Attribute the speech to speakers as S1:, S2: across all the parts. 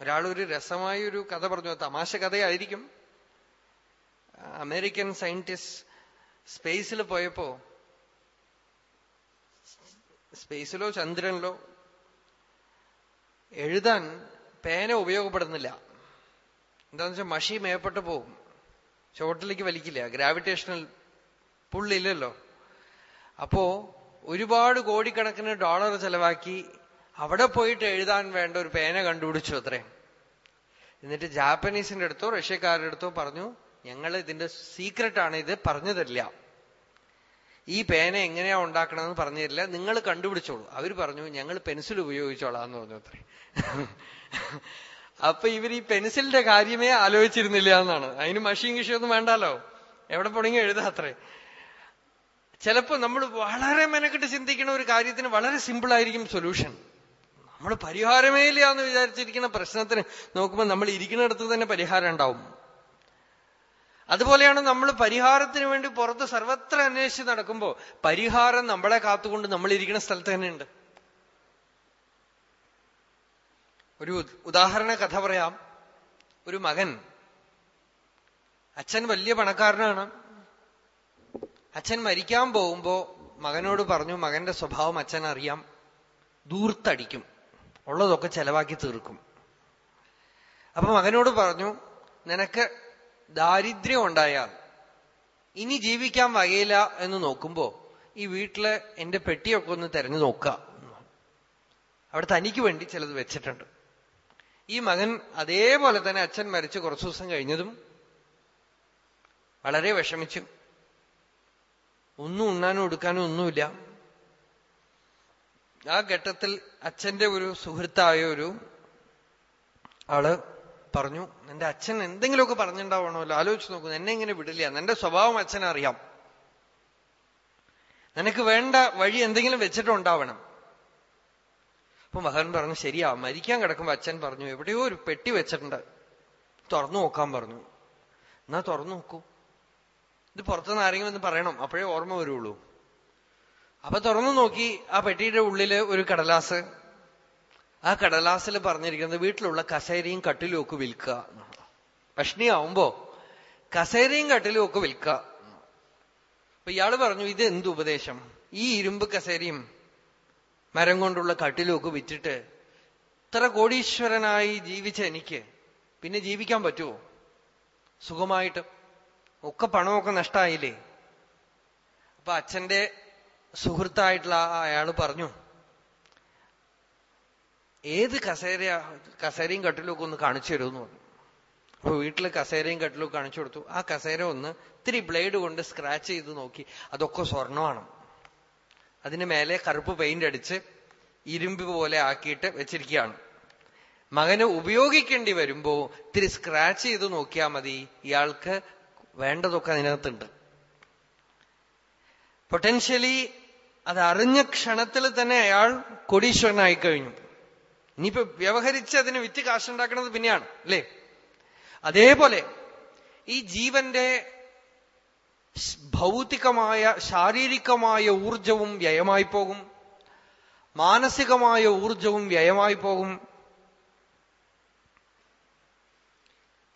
S1: ഒരാളൊരു രസമായ ഒരു കഥ പറഞ്ഞു. തമാശ കഥയായിരിക്കും. അമേരിക്കൻ സയന്റിസ്റ്റ് സ്പേസിൽ പോയപ്പോ സ്പേസിലോ ചന്ദ്രനിലോ എഴുതാൻ പേന ഉപയോഗപ്പെടുന്നില്ല. എന്താന്ന് വെച്ചാൽ മഷി മേപ്പെട്ട് പോകും ചോട്ടിലേക്ക് വലിക്കില്ല. ഗ്രാവിറ്റേഷണൽ പുള്ളില്ലല്ലോ. അപ്പോ ഒരുപാട് കോടിക്കണക്കിന് ഡോളർ ചെലവാക്കി അവിടെ പോയിട്ട് എഴുതാൻ വേണ്ട ഒരു പേന കണ്ടുപിടിച്ചു അത്രേ. എന്നിട്ട് ജാപ്പനീസിന്റെ അടുത്തോ റഷ്യക്കാരുടെ അടുത്തോ പറഞ്ഞു ഞങ്ങൾ ഇതിന്റെ സീക്രട്ട് ആണ് ഇത് പറഞ്ഞു തരില്ല. ഈ പേന എങ്ങനെയാ ഉണ്ടാക്കണമെന്ന് പറഞ്ഞു തരില്ല. നിങ്ങൾ കണ്ടുപിടിച്ചോളൂ. അവർ പറഞ്ഞു ഞങ്ങൾ പെൻസിൽ ഉപയോഗിച്ചോളാം എന്ന് പറഞ്ഞു അത്രേ. അപ്പൊ ഇവർ ഈ പെൻസിലിന്റെ കാര്യമേ ആലോചിച്ചിരുന്നില്ല എന്നാണ്. അതിന് മഷീൻ ഒന്നും വേണ്ടാലോ? എവിടെ പോണെങ്കിൽ എഴുതാത്രേ ചിലപ്പോ നമ്മൾ വളരെ മെനക്കെട്ട് ചിന്തിക്കുന്ന ഒരു കാര്യത്തിന് വളരെ സിമ്പിൾ ആയിരിക്കും സൊല്യൂഷൻ നമ്മൾ പരിഹാരമേ ഇല്ല എന്ന് വിചാരിച്ചിരിക്കുന്ന പ്രശ്നത്തിന് നോക്കുമ്പോൾ നമ്മൾ ഇരിക്കുന്നിടത്ത് തന്നെ പരിഹാരം ഉണ്ടാവും. അതുപോലെയാണ് നമ്മൾ പരിഹാരത്തിന് വേണ്ടി പുറത്ത് സർവത്ര അന്വേഷിച്ച് നടക്കുമ്പോൾ പരിഹാരം നമ്മളെ കാത്തുകൊണ്ട് നമ്മൾ ഇരിക്കുന്ന സ്ഥലത്ത് തന്നെയുണ്ട്. ഒരു ഉദാഹരണ കഥ പറയാം. ഒരു മകൻ അച്ഛൻ വലിയ പണക്കാരനാണ്. അച്ഛൻ മരിക്കാൻ പോകുമ്പോ മകനോട് പറഞ്ഞു മകന്റെ സ്വഭാവം അച്ഛൻ അറിയാം ദൂർത്തടിക്കും ഉള്ളതൊക്കെ ചെലവാക്കി തീർക്കും. അപ്പൊ മകനോട് പറഞ്ഞു നിനക്ക് ദാരിദ്ര്യം ഉണ്ടായാൽ ഇനി ജീവിക്കാൻ വകയില്ല എന്ന് നോക്കുമ്പോ ഈ വീട്ടിൽ എന്റെ പെട്ടിയൊക്കെ ഒന്ന് തെരഞ്ഞു നോക്കുക. അവിടെ തനിക്ക് വേണ്ടി ചിലത് വെച്ചിട്ടുണ്ട്. ഈ മകൻ അതേപോലെ തന്നെ അച്ഛൻ മരിച്ച് കുറച്ചു ദിവസം കഴിഞ്ഞതും വളരെ വിഷമിച്ചു. ഒന്നും ഉണ്ണാനും എടുക്കാനും ഒന്നുമില്ല. ആ ഘട്ടത്തിൽ അച്ഛന്റെ ഒരു സുഹൃത്തായ ഒരു ആൾ പറഞ്ഞു എന്റെ അച്ഛൻ എന്തെങ്കിലുമൊക്കെ പറഞ്ഞിട്ടുണ്ടാവണമല്ലോ ആലോചിച്ച് നോക്കുന്നു എന്നെ ഇങ്ങനെ വിടില്ല എന്റെ സ്വഭാവം അച്ഛൻ അറിയാം. നിനക്ക് വേണ്ട വഴി എന്തെങ്കിലും വെച്ചിട്ടുണ്ടാവണം അപ്പൊ മകൻ പറഞ്ഞു ശരിയാ മരിക്കാൻ കിടക്കുമ്പോ അച്ഛൻ പറഞ്ഞു എവിടെയോ ഒരു പെട്ടി വെച്ചിട്ടുണ്ട് തുറന്നു നോക്കാൻ പറഞ്ഞു. എന്നാ തുറന്നു നോക്കൂ. ഇത് പുറത്തുനിന്ന് ആരെങ്കിലും ഒന്ന് പറയണം അപ്പോഴേ ഓർമ്മ വരുള്ളൂ. അപ്പൊ തുറന്നു നോക്കി ആ പെട്ടിയുടെ ഉള്ളിൽ ഒരു കടലാസ്. ആ കടലാസിൽ പറഞ്ഞിരിക്കുന്നത് വീട്ടിലുള്ള കസേരയും കട്ടിലും ഒക്കെ വിൽക്കുക. ഭക്ഷണിയാവുമ്പോ കസേരയും കട്ടിലും ഒക്കെ വിൽക്കുക. അപ്പൊ ഇയാൾ പറഞ്ഞു ഇത് എന്ത് ഉപദേശം? ഈ ഇരുമ്പ് കസേരയും മരം കൊണ്ടുള്ള കട്ടിലും ഒക്കെ വിറ്റിട്ട് ഇത്ര കോടീശ്വരനായി ജീവിച്ച എനിക്ക് പിന്നെ ജീവിക്കാൻ പറ്റുമോ സുഖമായിട്ട് ഒക്കെ പണമൊക്കെ നഷ്ടായില്ലേ? അപ്പൊ അച്ഛന്റെ സുഹൃത്തായിട്ടുള്ള അയാൾ പറഞ്ഞു ഏത് കസേര കസേരയും കട്ടിലൊക്കെ ഒന്ന് കാണിച്ചു തരുമെന്ന് പറഞ്ഞു. അപ്പൊ വീട്ടിൽ കസേരയും കട്ടിലും കാണിച്ചു കൊടുത്തു. ആ കസേര ഒന്ന് ഇത്തിരി ബ്ലേഡ് കൊണ്ട് സ്ക്രാച്ച് ചെയ്ത് നോക്കി. അതൊക്കെ സ്വർണമാണ് അതിന് മേലെ കറുപ്പ് പെയിന്റ് അടിച്ച് ഇരുമ്പ് പോലെ ആക്കിയിട്ട് വെച്ചിരിക്കുകയാണ്. മകന് ഉപയോഗിക്കേണ്ടി വരുമ്പോ ഇത്തിരി സ്ക്രാച്ച് ചെയ്ത് നോക്കിയാൽ മതി. ഇയാൾക്ക് വേണ്ടതൊക്കെ അതിനകത്തുണ്ട്. പൊട്ടൻഷ്യലി അത് അറിഞ്ഞ ക്ഷണത്തിൽ തന്നെ അയാൾ കൊടീശ്വരനായി കഴിഞ്ഞു. ഇനിയിപ്പോ വ്യവഹരിച്ച് അതിന് വിറ്റ് കാശുണ്ടാക്കുന്നത് പിന്നെയാണ് അല്ലേ? അതേപോലെ ഈ ജീവന്റെ ഭൗതികമായ ശാരീരികമായ ഊർജവും വ്യയമായി പോകും. മാനസികമായ ഊർജവും വ്യയമായി പോകും.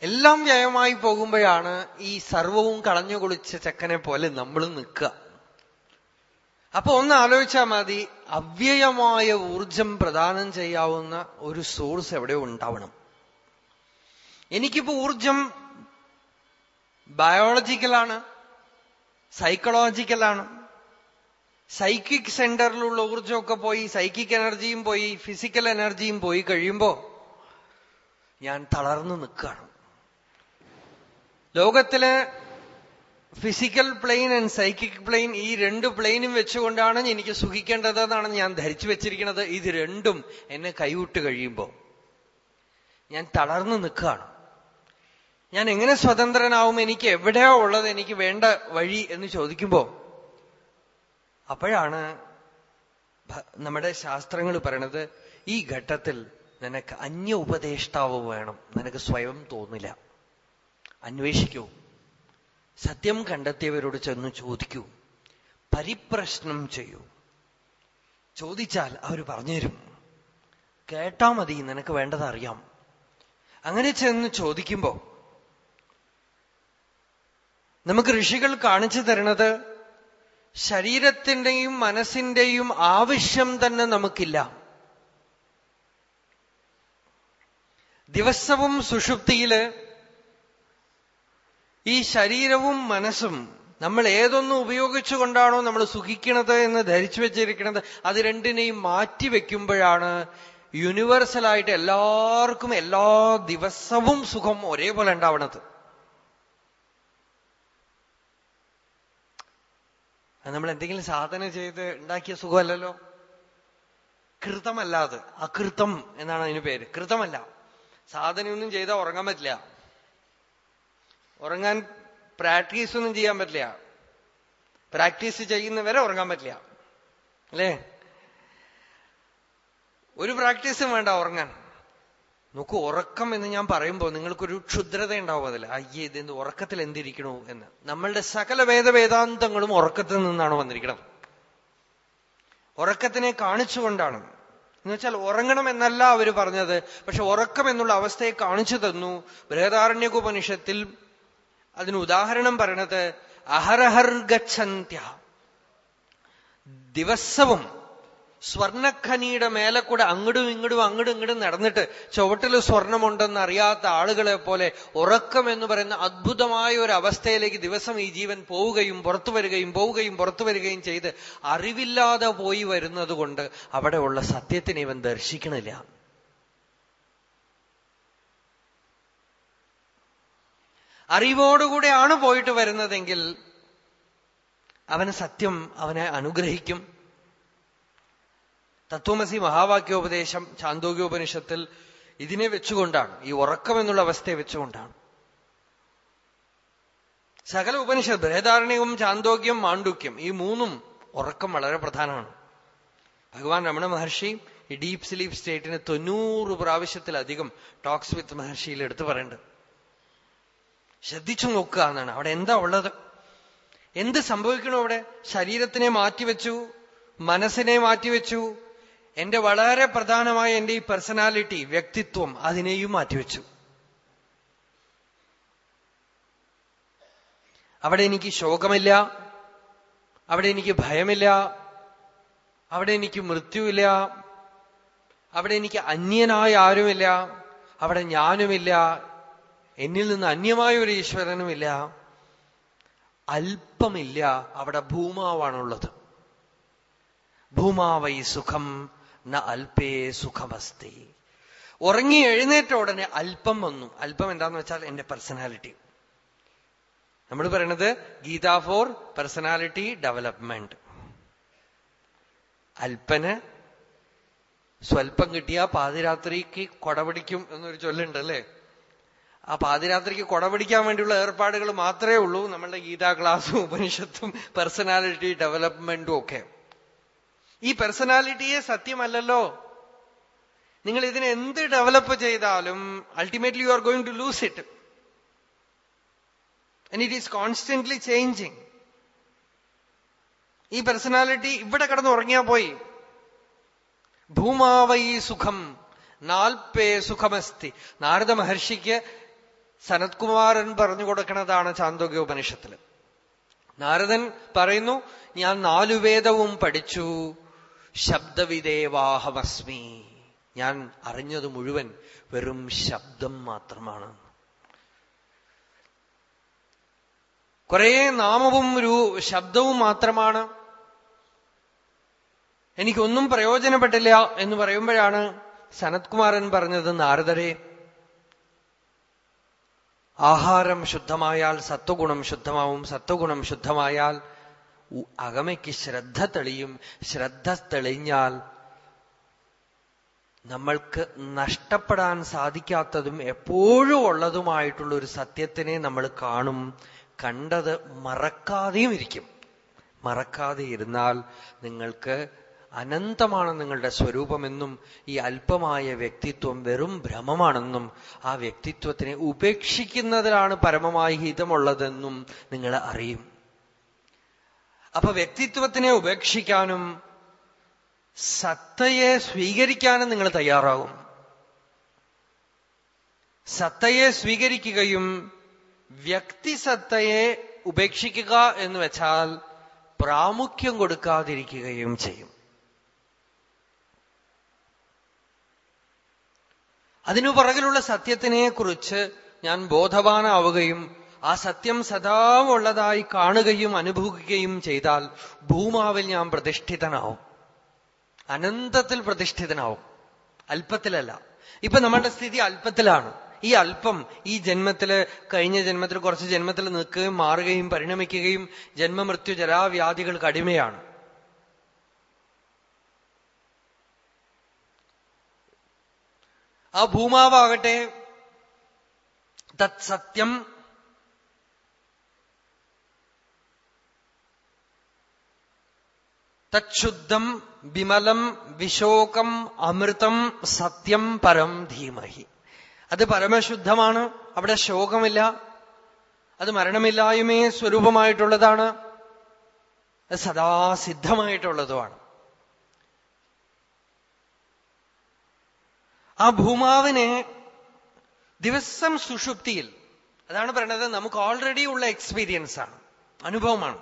S1: എല്ലാം വ്യയമായി പോകുമ്പോഴാണ് ഈ സർവവും കളഞ്ഞു കുളിച്ച ചെക്കനെ പോലെ നമ്മൾ നിൽക്കുക. അപ്പൊ ഒന്ന് ആലോചിച്ചാൽ മതി അവ്യയമായ ഊർജം പ്രദാനം ചെയ്യാവുന്ന ഒരു സോഴ്സ് എവിടെ ഉണ്ടാവണം. എനിക്കിപ്പോ ഊർജം ബയോളജിക്കലാണ് സൈക്കോളജിക്കലാണ് സൈക്കിക് സെന്ററിലുള്ള ഊർജമൊക്കെ പോയി സൈക്കിക് എനർജിയും പോയി ഫിസിക്കൽ എനർജിയും പോയി കഴിയുമ്പോ ഞാൻ തളർന്നു നിൽക്കുകയാണ്. ലോകത്തിലെ physical plane and psychic plane ഈ രണ്ട് പ്ലെയിനും വെച്ചുകൊണ്ടാണ് എനിക്ക് സുഖിക്കേണ്ടതെന്നാണ് ഞാൻ ധരിച്ചു വെച്ചിരിക്കുന്നത്. ഇത് രണ്ടും എന്നെ കൈവിട്ട് കഴിയുമ്പോൾ ഞാൻ തളർന്നു നിൽക്കുകയാണ്. ഞാൻ എങ്ങനെ സ്വതന്ത്രനാവും? എനിക്ക് എവിടെയാ ഉള്ളത്? എനിക്ക് വേണ്ട വഴി എന്ന് ചോദിക്കുമ്പോൾ അപ്പോഴാണ് നമ്മുടെ ശാസ്ത്രങ്ങൾ പറയണത് ഈ ഘട്ടത്തിൽ നിനക്ക് അന്യ ഉപദേഷ്ടാവ് വേണം. നിനക്ക് സ്വയം തോന്നില്ല. അന്വേഷിക്കൂ. സത്യം കണ്ടെത്തിയവരോട് ചെന്ന് ചോദിക്കൂ. പരിപ്രശ്നം ചെയ്യൂ. ചോദിച്ചാൽ അവർ പറഞ്ഞുതരും കേട്ടാ മതി നിനക്ക് വേണ്ടതറിയാം അങ്ങനെ ചെന്ന് ചോദിക്കുമ്പോ നമുക്ക് ഋഷികൾ കാണിച്ചു തരുന്നത് ശരീരത്തിന്റെയും മനസ്സിന്റെയും ആവശ്യം തന്നെ നമുക്കില്ല. ദിവസവും സുഷുപ്തിയിൽ ഈ ശരീരവും മനസ്സും നമ്മൾ ഏതൊന്നും ഉപയോഗിച്ചുകൊണ്ടാണോ നമ്മൾ സുഖിക്കണത് എന്ന് ധരിച്ചു വെച്ചിരിക്കുന്നത് അത് രണ്ടിനെയും മാറ്റി വെക്കുമ്പോഴാണ് യൂണിവേഴ്സലായിട്ട് എല്ലാവർക്കും എല്ലാ ദിവസവും സുഖം ഒരേപോലെ ഉണ്ടാവണത്. നമ്മൾ എന്തെങ്കിലും സാധന ചെയ്ത് ഉണ്ടാക്കിയ സുഖമല്ലല്ലോ? കൃതമല്ലാതെ അകൃതം എന്നാണ് അതിന് പേര്. കൃതമല്ല. സാധനയൊന്നും ചെയ്താൽ ഉറങ്ങാൻ പറ്റില്ല. ഉറങ്ങാൻ പ്രാക്ടീസ് ഒന്നും ചെയ്യാൻ പറ്റില്ല. പ്രാക്ടീസ് ചെയ്യുന്നവരെ ഉറങ്ങാൻ പറ്റില്ല. അല്ലേ? ഒരു പ്രാക്ടീസും വേണ്ട ഉറങ്ങാൻ. നോക്കൂ ഉറക്കം എന്ന് ഞാൻ പറയുമ്പോൾ നിങ്ങൾക്കൊരു ക്ഷുദ്രത ഉണ്ടാവും അതിൽ. അയ്യേ ഇതെന്ത് ഉറക്കത്തിൽ എന്തിരിക്കണു എന്ന്. നമ്മളുടെ സകല വേദവേദാന്തങ്ങളും ഉറക്കത്തിൽ നിന്നാണ് വന്നിരിക്കുന്നത് ഉറക്കത്തിനെ കാണിച്ചുകൊണ്ടാണ്. എന്ന് വെച്ചാൽ ഉറങ്ങണം എന്നല്ല അവർ പറഞ്ഞത്. പക്ഷെ ഉറക്കം എന്നുള്ള അവസ്ഥയെ കാണിച്ചു തന്നു ബൃഹദാരണ്യകോപനിഷത്തിൽ അതിന് ഉദാഹരണം പറയണത് അഹരഹർ ഗച്ഛന്ത്യ. ദിവസവും സ്വർണഖനിയുടെ മേലെ കൂടെ അങ്ങടും ഇങ്ങടും അങ്ങടും ഇങ്ങടും നടന്നിട്ട് ചുവട്ടിൽ സ്വർണമുണ്ടെന്ന് അറിയാത്ത ആളുകളെ പോലെ ഉറക്കം എന്ന് പറയുന്ന അദ്ഭുതമായ ഒരു അവസ്ഥയിലേക്ക് ദിവസം ഈ ജീവൻ പോവുകയും പുറത്തു വരികയും പോവുകയും പുറത്തു വരികയും ചെയ്ത് അറിവില്ലാതെ പോയി വരുന്നത് കൊണ്ട് അവിടെയുള്ള സത്യത്തിനെ ഇവൻ ദർശിക്കണില്ല. അറിവോടുകൂടെയാണ് പോയിട്ട് വരുന്നതെങ്കിൽ അവന് സത്യം അവനെ അനുഗ്രഹിക്കും. തത്വമസി മഹാവാക്യോപദേശം ചാന്തോഗ്യോപനിഷത്തിൽ ഇതിനെ വെച്ചുകൊണ്ടാണ് ഈ ഉറക്കം എന്നുള്ള അവസ്ഥയെ വെച്ചുകൊണ്ടാണ്. സകല ഉപനിഷത്ത് ബൃഹദാരണ്യവും ചാന്തോഗ്യം മാണ്ഡുക്യം ഈ മൂന്നും ഉറക്കം വളരെ പ്രധാനമാണ്. ഭഗവാൻ രമണ മഹർഷി ഈ ഡീപ് സ്ലീപ് സ്റ്റേറ്റിന് തൊണ്ണൂറ് പ്രാവശ്യത്തിലധികം ടോക്സ് വിത്ത് മഹർഷിയിൽ എടുത്തു പറയേണ്ടത് ശ്രദ്ധിച്ചു നോക്കുക എന്നാണ്. അവിടെ എന്താ ഉള്ളത്? എന്ത് സംഭവിക്കണോ അവിടെ? ശരീരത്തിനെ മാറ്റിവെച്ചു മനസ്സിനെ മാറ്റിവെച്ചു. എന്റെ വളരെ പ്രധാനമായ എന്റെ ഈ പേഴ്സണാലിറ്റി വ്യക്തിത്വം അതിനെയും മാറ്റിവെച്ചു. അവിടെ എനിക്ക് ശോകമില്ല. അവിടെ എനിക്ക് ഭയമില്ല. അവിടെ എനിക്ക് മൃത്യുവില്ല. അവിടെ എനിക്ക് അന്യനായ ആരുമില്ല. അവിടെ ഞാനുമില്ല. എന്നിൽ നിന്ന് അന്യമായ ഒരു ഈശ്വരനുമില്ല. അല്പമില്ല അവിടെ ഭൂമാവാണുള്ളത്. ഭൂമാവൈ സുഖം ന അല്പേ സുഖമസ്തി. ഉറങ്ങി എഴുന്നേറ്റ ഉടനെ അല്പം വന്നു. അല്പം എന്താന്ന് വെച്ചാൽ എന്റെ പേഴ്സണാലിറ്റി നമ്മൾ പറയണത് ഗീത ഫോർ പേഴ്സണാലിറ്റി ഡെവലപ്മെന്റ് അല്പന് സ്വൽപ്പം കിട്ടിയ പാതിരാത്രിക്ക് കൊടപിടിക്കും എന്നൊരു ചൊല്ലുണ്ട് അല്ലേ ആ പാതിരാത്രിക്ക് കൊടപിടിക്കാൻ വേണ്ടിയുള്ള ഏർപ്പാടുകൾ മാത്രമേ ഉള്ളൂ. നമ്മളുടെ ഗീതാ ക്ലാസ്സും ഉപനിഷത്തും പേഴ്സണാലിറ്റി ഡെവലപ്മെന്റും ഒക്കെ. ഈ പേഴ്സണാലിറ്റിയെ സത്യമല്ലല്ലോ. നിങ്ങൾ ഇതിനെ എന്ത് ഡെവലപ്പ് ചെയ്താലും ultimately you are going to lose it and it is constantly changing ഈ പേഴ്സണാലിറ്റി ഇവിടെ കിടന്ന് ഉറങ്ങിയാ പോയി. ഭൂമാവൈ സുഖം നാൽപ്പേ സുഖമസ്തി. നാരദ മഹർഷിക്ക് സനത്കുമാരൻ പറഞ്ഞു കൊടുക്കുന്നതാണ് ചാന്തോഗ്യോപനിഷത്തിൽ നാരദൻ പറയുന്നു ഞാൻ നാലു വേദവും പഠിച്ചു. ശബ്ദവിദേവാഹമസ്മി. ഞാൻ അറിഞ്ഞത് മുഴുവൻ വെറും ശബ്ദം മാത്രമാണ്. കുറെ നാമവും ഒരു ശബ്ദവും മാത്രമാണ്. എനിക്കൊന്നും പ്രയോജനപ്പെട്ടില്ല എന്ന് പറയുമ്പോഴാണ് സനത്കുമാരൻ പറഞ്ഞത് നാരദരെ ആഹാരം ശുദ്ധമായാൽ സത്വഗുണം ശുദ്ധമാവും സത്വഗുണം ശുദ്ധമായാൽ അകമയ്ക്ക് ശ്രദ്ധ തെളിയും. ശ്രദ്ധ തെളിഞ്ഞാൽ നമ്മൾക്ക് നഷ്ടപ്പെടാൻ സാധിക്കാത്തതും എപ്പോഴും ഉള്ളതുമായിട്ടുള്ള ഒരു സത്യത്തിനെ നമ്മൾ കാണും. കണ്ടത് മറക്കാതെയും ഇരിക്കും. മറക്കാതെ ഇരുന്നാൽ നിങ്ങൾക്ക് അനന്തമാണ് നിങ്ങളുടെ സ്വരൂപമെന്നും ഈ അല്പമായ വ്യക്തിത്വം വെറും ഭ്രമമാണെന്നും ആ വ്യക്തിത്വത്തിനെ ഉപേക്ഷിക്കുന്നതിലാണ് പരമമായി ഹിതമുള്ളതെന്നും നിങ്ങൾ അറിയും. അപ്പൊ വ്യക്തിത്വത്തിനെ ഉപേക്ഷിക്കാനും സത്തയെ സ്വീകരിക്കാനും നിങ്ങൾ തയ്യാറാകും. സത്തയെ സ്വീകരിക്കുകയും വ്യക്തിസത്തയെ ഉപേക്ഷിക്കുക എന്ന് വെച്ചാൽ പ്രാമുഖ്യം കൊടുക്കാതിരിക്കുകയും ചെയ്യും. അതിനു പുറകിലുള്ള സത്യത്തിനെ കുറിച്ച് ഞാൻ ബോധവാനാവുകയും ആ സത്യം സദാ ഉള്ളതായി കാണുകയും അനുഭവിക്കുകയും ചെയ്താൽ ഭൂമാവിൽ ഞാൻ പ്രതിഷ്ഠിതനാവും. അനന്തത്തിൽ പ്രതിഷ്ഠിതനാവും. അല്പത്തിലല്ല. ഇപ്പൊ നമ്മളുടെ സ്ഥിതി അല്പത്തിലാണ്. ഈ അല്പം ഈ ജന്മത്തിൽ കഴിഞ്ഞ ജന്മത്തിൽ കുറച്ച് ജന്മത്തിൽ നിൽക്കുകയും മാറുകയും പരിണമിക്കുകയും ജന്മമൃത്യു ജരാവ്യാധികൾക്ക് അടിമയാണ് ആ ഭൂമാവാകട്ടെ. തത് സത്യം. തക്ഷുദ്ധം വിമലം വിശോകം അമൃതം സത്യം പരം ധീമഹി. അത് പരമശുദ്ധമാണ്. അവിടെ ശോകമില്ല. അത് മരണമില്ലായ്മേ സ്വരൂപമായിട്ടുള്ളതാണ്. അത് സദാ സിദ്ധമായിട്ടുള്ളതുമാണ് ആ ഭൂമാവിനെ ദിവസം സുഷുപ്തിയിൽ അതാണ് പറയുന്നത് നമുക്ക് ഓൾറെഡി ഉള്ള എക്സ്പീരിയൻസ് ആണ് അനുഭവമാണ്.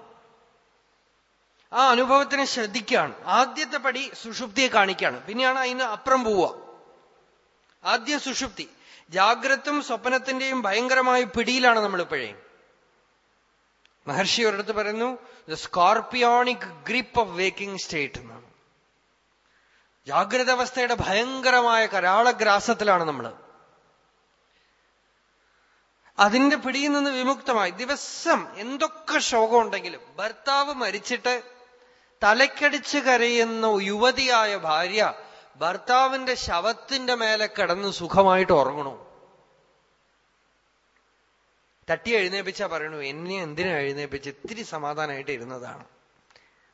S1: ആ അനുഭവത്തിനെ ശ്രദ്ധിക്കുകയാണ്. ആദ്യത്തെ പടി സുഷുപ്തിയെ കാണിക്കുകയാണ്. പിന്നെയാണ് അതിന് അപ്പുറം പോവുക. ആദ്യ സുഷുപ്തി ജാഗ്രതും സ്വപ്നത്തിന്റെയും ഭയങ്കരമായ പിടിയിലാണ് നമ്മളിപ്പോഴേ മഹർഷി ഒരിടത്ത് പറയുന്നു the scorpionic grip of waking state എന്നാണ് ജാഗ്രത അവസ്ഥയുടെ ഭയങ്കരമായ കരാളഗ്രാസത്തിലാണ് നമ്മൾ അതിന്റെ പിടിയിൽ നിന്ന് വിമുക്തമായി. ദിവസം എന്തൊക്കെ ശോകമുണ്ടെങ്കിലും ഭർത്താവ് മരിച്ചിട്ട് തലക്കടിച്ച് കരയുന്ന യുവതിയായ ഭാര്യ ഭർത്താവിന്റെ ശവത്തിന്റെ മേലെ കിടന്ന് സുഖമായിട്ട് ഉറങ്ങണു. തട്ടി എഴുന്നേപ്പിച്ചാ പറയണു എന്നെ എന്തിനാ എഴുന്നേപ്പിച്ച്? ഇത്തിരി സമാധാനമായിട്ട് ഇരുന്നതാണ്.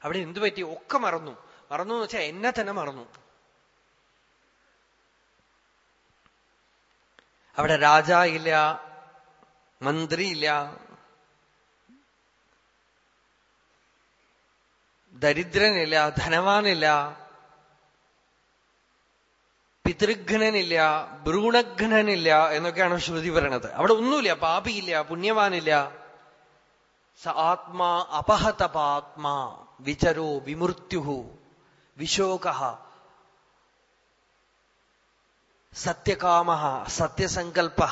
S1: അവിടെ എന്തു പറ്റി? ഒക്കെ മറന്നു. മറന്നു എന്ന് വെച്ചാൽ എന്നെ തന്നെ മറന്നു. അവിടെ രാജ ഇല്ല മന്ത്രിയില്ല ദരിദ്രനില്ല ധനവാനില്ല പിതൃഘ്നനില്ല ഭ്രൂണഘ്നനില്ല എന്നൊക്കെയാണ് ശ്രുതി പറയണത്. അവിടെ ഒന്നുമില്ല പാപിയില്ല പുണ്യവാനില്ല. സ ആത്മാ അപഹതപാത്മാ വിചരോ വിമൃത്യു വിശോക സത്യകാമ സത്യസങ്കൽപ്പ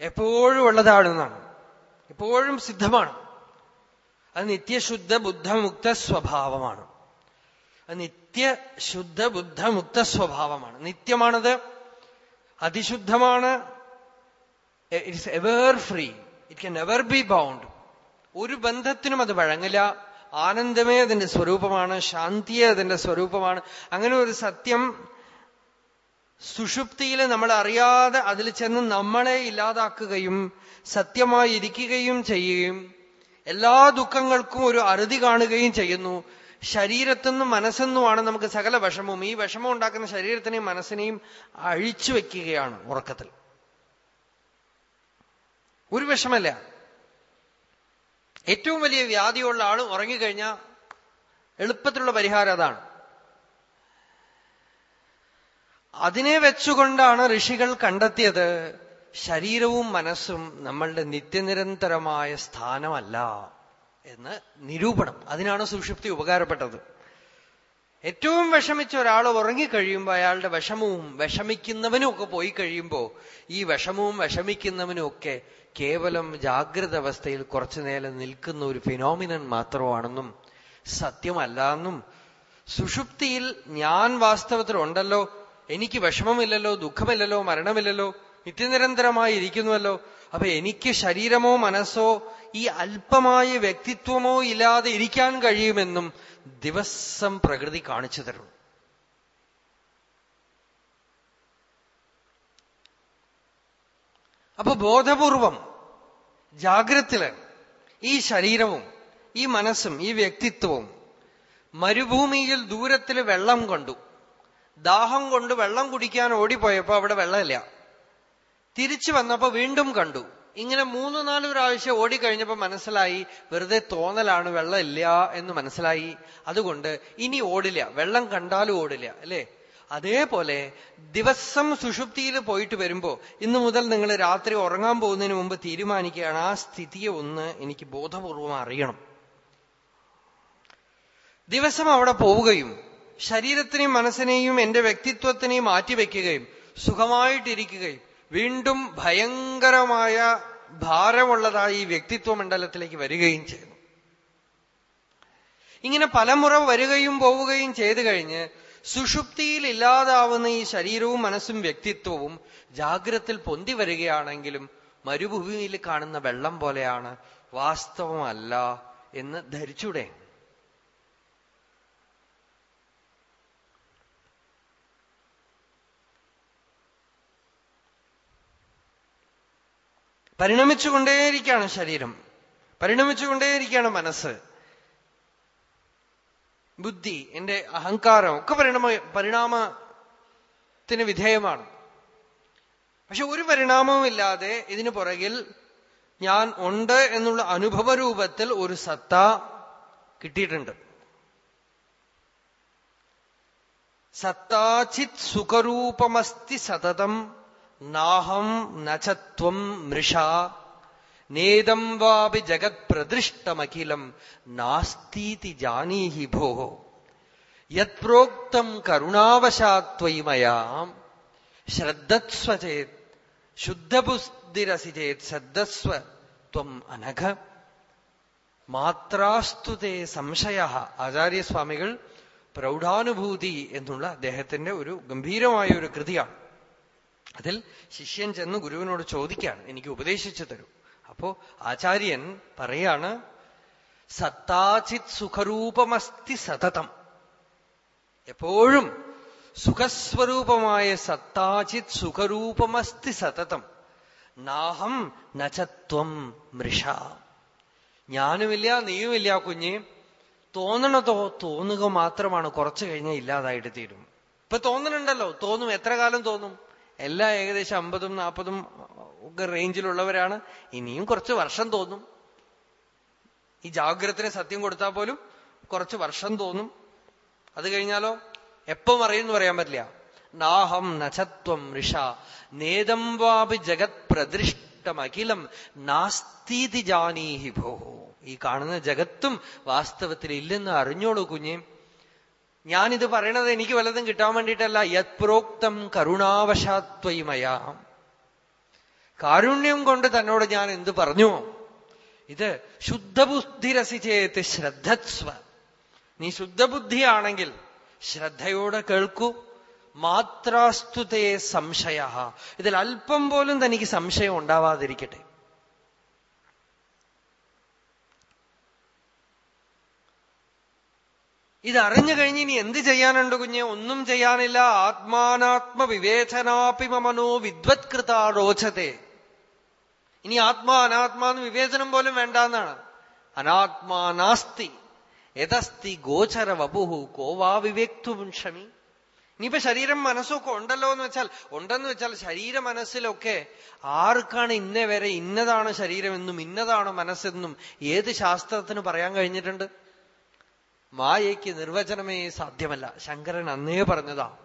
S1: എപ്പോഴും ഉള്ളതാണെന്നാണ് എപ്പോഴും സിദ്ധമാണ്. അത് നിത്യശുദ്ധ ബുദ്ധമുക്ത സ്വഭാവമാണ്. അത് നിത്യശുദ്ധ ബുദ്ധമുക്ത സ്വഭാവമാണ്. നിത്യമാണത് അതിശുദ്ധമാണ് it's ever free. It can ever be bound. ഒരു ബന്ധത്തിനും അത് വഴങ്ങില്ല. ആനന്ദമേ അതിന്റെ സ്വരൂപമാണ് ശാന്തിയെ അതിന്റെ സ്വരൂപമാണ്. അങ്ങനെ ഒരു സത്യം സുഷുപ്തിയിൽ നമ്മൾ അറിയാതെ അതിൽ ചെന്ന് നമ്മളെ ഇല്ലാതാക്കുകയും സത്യമായി ഇരിക്കുകയും ചെയ്യുകയും എല്ലാ ദുഃഖങ്ങൾക്കും ഒരു അറുതി കാണുകയും ചെയ്യുന്നു. ശരീരത്തിനും മനസ്സെന്നുമാണ് നമുക്ക് സകല വിഷമവും. ഈ വിഷമം ഉണ്ടാക്കുന്ന ശരീരത്തിനെയും മനസ്സിനെയും അഴിച്ചു വെക്കുകയാണ് ഉറക്കത്തിൽ. ഒരു വിഷമല്ല. ഏറ്റവും വലിയ വ്യാധിയുള്ള ആൾ ഉറങ്ങിക്കഴിഞ്ഞാൽ എളുപ്പത്തിലുള്ള പരിഹാരം അതാണ്. അതിനെ വെച്ചുകൊണ്ടാണ് ഋഷികൾ കണ്ടെത്തിയത് ശരീരവും മനസ്സും നമ്മളുടെ നിത്യനിരന്തരമായ സ്ഥാനമല്ല എന്ന് നിരൂപണം. അതിനാണ് സുഷുപ്തി ഉപകാരപ്പെട്ടത്. ഏറ്റവും വിഷമിച്ച ഒരാൾ ഉറങ്ങിക്കഴിയുമ്പോൾ അയാളുടെ വിഷമവും വിഷമിക്കുന്നവനും ഒക്കെ പോയി കഴിയുമ്പോൾ ഈ വിഷമവും വിഷമിക്കുന്നവനും ഒക്കെ കേവലം ജാഗ്രത അവസ്ഥയിൽ കുറച്ചു നേരം നിൽക്കുന്ന ഒരു ഫിനോമിനൻ മാത്രമാണെന്നും സത്യമല്ല എന്നും സുഷുപ്തിയിൽ ഞാൻ വാസ്തവത്തിൽ ഉണ്ടല്ലോ എനിക്ക് വിഷമമില്ലല്ലോ ദുഃഖമില്ലല്ലോ മരണമില്ലല്ലോ നിത്യനിരന്തരമായി ഇരിക്കുന്നുവല്ലോ അപ്പൊ എനിക്ക് ശരീരമോ മനസ്സോ ഈ അല്പമായ വ്യക്തിത്വമോ ഇല്ലാതെ ഇരിക്കാൻ കഴിയുമെന്നും ദിവസം പ്രകൃതി കാണിച്ചു തരും അപ്പൊ ബോധപൂർവം ജാഗ്രത്തിൽ ഈ ശരീരവും ഈ മനസ്സും ഈ വ്യക്തിത്വവും മരുഭൂമിയിൽ ദൂരത്തിൽ വെള്ളം കണ്ടു. ദാഹം കൊണ്ട് വെള്ളം കുടിക്കാൻ ഓടിപ്പോയപ്പോ അവിടെ വെള്ളമില്ല. തിരിച്ചു വന്നപ്പോ വീണ്ടും കണ്ടു. ഇങ്ങനെ മൂന്ന് നാല് പ്രാവശ്യം ഓടിക്കഴിഞ്ഞപ്പോ മനസ്സിലായി വെറുതെ തോന്നലാണ് വെള്ളമില്ല എന്ന് മനസ്സിലായി. അതുകൊണ്ട് ഇനി ഓടില്ല. വെള്ളം കണ്ടാലും ഓടില്ല അല്ലേ? അതേപോലെ ദിവസം സുഷുപ്തിയിൽ പോയിട്ട് വരുമ്പോ ഇന്നു മുതൽ നിങ്ങൾ രാത്രി ഉറങ്ങാൻ പോകുന്നതിന് മുമ്പ് തീരുമാനിക്കുകയാണ് ആ സ്ഥിതിയെ ഒന്ന് എനിക്ക് ബോധപൂർവം അറിയണം. ദിവസം അവിടെ പോവുകയും ശരീരത്തിനെയും മനസ്സിനെയും എന്റെ വ്യക്തിത്വത്തിനെയും മാറ്റിവെക്കുകയും സുഖമായിട്ടിരിക്കുകയും വീണ്ടും ഭയങ്കരമായ ഭാരമുള്ളതായി വ്യക്തിത്വ മണ്ഡലത്തിലേക്ക് വരികയും ചെയ്യുന്നു ഇങ്ങനെ പലമുറ വരികയും പോവുകയും ചെയ്തു കഴിഞ്ഞ് സുഷുപ്തിയിൽ ഇല്ലാതാവുന്ന ഈ ശരീരവും മനസ്സും വ്യക്തിത്വവും ജാഗ്രത്തിൽ പൊന്തി വരികയാണെങ്കിലും മരുഭൂമിയിൽ കാണുന്ന വെള്ളം പോലെയാണ് വാസ്തവമല്ല എന്ന് ധരിച്ചൂടെ. പരിണമിച്ചുകൊണ്ടേയിരിക്കുകയാണ് ശരീരം. പരിണമിച്ചുകൊണ്ടേയിരിക്കുകയാണ് മനസ്സ്. ബുദ്ധി എന്റെ അഹങ്കാരം ഒക്കെ പരിണാമ പരിണാമത്തിന് വിധേയമാണ്. പക്ഷെ ഒരു പരിണാമവും ഇല്ലാതെ ഇതിനു പുറകിൽ ഞാൻ ഉണ്ട് എന്നുള്ള അനുഭവ രൂപത്തിൽ ഒരു സത്ത കിട്ടിയിട്ടുണ്ട്. സത്താചിത് സുഖരൂപമസ്തി സതതം നാഹം നചത്വം മൃഷ. നേദം വാപി ജഗത് പ്രദൃഷ്ടമഖിലം നാസ്തീതി ജാനീഹി ഭോ യത്പ്രോക്തം കരുണാവശാത്വയിമയാ ശ്രദ്ധസ്വ ചേത് ശുദ്ധബുദ്ധിരസി ചേത് ശ്രദ്ധസ്വ ത്വം അനഘ. മാത്രാസ്തുതേ സംശയ. ആചാര്യസ്വാമികൾ പ്രൗഢാനുഭൂതി എന്നുള്ള അദ്ദേഹത്തിന്റെ ഒരു ഗംഭീരമായ ഒരു കൃതിയാണ്. അതിൽ ശിഷ്യൻ ചെന്ന് ഗുരുവിനോട് ചോദിക്കുകയാണ് എനിക്ക് ഉപദേശിച്ചു തരൂ. അപ്പോ ആചാര്യൻ പറയാണ് സത്താചിത് സുഖരൂപമസ്തി സതതം. എപ്പോഴും സുഖസ്വരൂപമായ സത്താചിത് സുഖരൂപമസ്തി സതതം. നാഹം നചത്വം മൃഷ. ഞാനുമില്ല നീയുമില്ല കുഞ്ഞ്. തോന്നണതോ തോന്നുക മാത്രമാണ് കുറച്ചു കഴിഞ്ഞാൽ ഇല്ലാതായിട്ട് തീരും. ഇപ്പൊ തോന്നണുണ്ടല്ലോ തോന്നും. എത്ര കാലം തോന്നും? എല്ലാ ഏകദേശം അമ്പതും നാൽപ്പതും ഒക്കെ റേഞ്ചിലുള്ളവരാണ് ഇനിയും കുറച്ച് വർഷം തോന്നും. ഈ ജാഗ്രതത്തിന് സത്യം കൊടുത്താൽ പോലും കുറച്ച് വർഷം തോന്നും. അത് കഴിഞ്ഞാലോ? എപ്പം അറിയുന്നു പറയാൻ പറ്റില്ല. നാഹം നചത്വം ഋഷ നേതം വാപി ജഗത് പ്രദൃഷ്ടമഖിലം നാസ്തീതി ജാനീഹി ഭോ. ഈ കാണുന്ന ജഗത്തും വാസ്തവത്തിൽ ഇല്ലെന്ന് അറിഞ്ഞോളൂ കുഞ്ഞേ. ഞാനിത് പറയണത് എനിക്ക് വല്ലതും കിട്ടാൻ വേണ്ടിയിട്ടല്ല. യത് പ്രോക്തം കരുണാവശാത്വമയ കാരുണ്യം കൊണ്ട് തന്നോട് ഞാൻ എന്ത് പറഞ്ഞു? ഇത് ശുദ്ധബുദ്ധി ശുദ്ധബുദ്ധിരസിച്ചേത്ത് ശ്രദ്ധസ്വ. നീ ശുദ്ധബുദ്ധിയാണെങ്കിൽ ശ്രദ്ധയോടെ കേൾക്കൂ. മാത്രാസ്തുതയെ സംശയ ഇതിൽ അല്പം പോലും തനിക്ക് സംശയം ഉണ്ടാവാതിരിക്കട്ടെ. ഇതറിഞ്ഞു കഴിഞ്ഞ് ഇനി എന്ത് ചെയ്യാനുണ്ട് കുഞ്ഞെ? ഒന്നും ചെയ്യാനില്ല. ആത്മാനാത്മ വിവേചനാപി മമനോ വിദ്വത്കൃതാരോചത്തെ ഇനി ആത്മാ അനാത്മാന്ന് വിവേചനം പോലും വേണ്ട എന്നാണ് അനാത്മാനാസ്തി യഥസ്തി ഗോചര വപുഹു കോവാ വിവേക്തു ക്ഷമി. ഇനിയിപ്പോ ശരീരം മനസ്സൊക്കെ ഉണ്ടല്ലോ എന്ന് വെച്ചാൽ ഉണ്ടെന്ന് വെച്ചാൽ ശരീര മനസ്സിലൊക്കെ ആർക്കാണ് ഇന്നേ വരെ ഇന്നതാണ് ശരീരമെന്നും ഇന്നതാണ് മനസ്സെന്നും ഏത് ശാസ്ത്രത്തിന് പറയാൻ കഴിഞ്ഞിട്ടുണ്ട്? മായയ്ക്ക് നിർവചനമേ സാധ്യമല്ല. ശങ്കരൻ അന്നേ പറഞ്ഞതാ.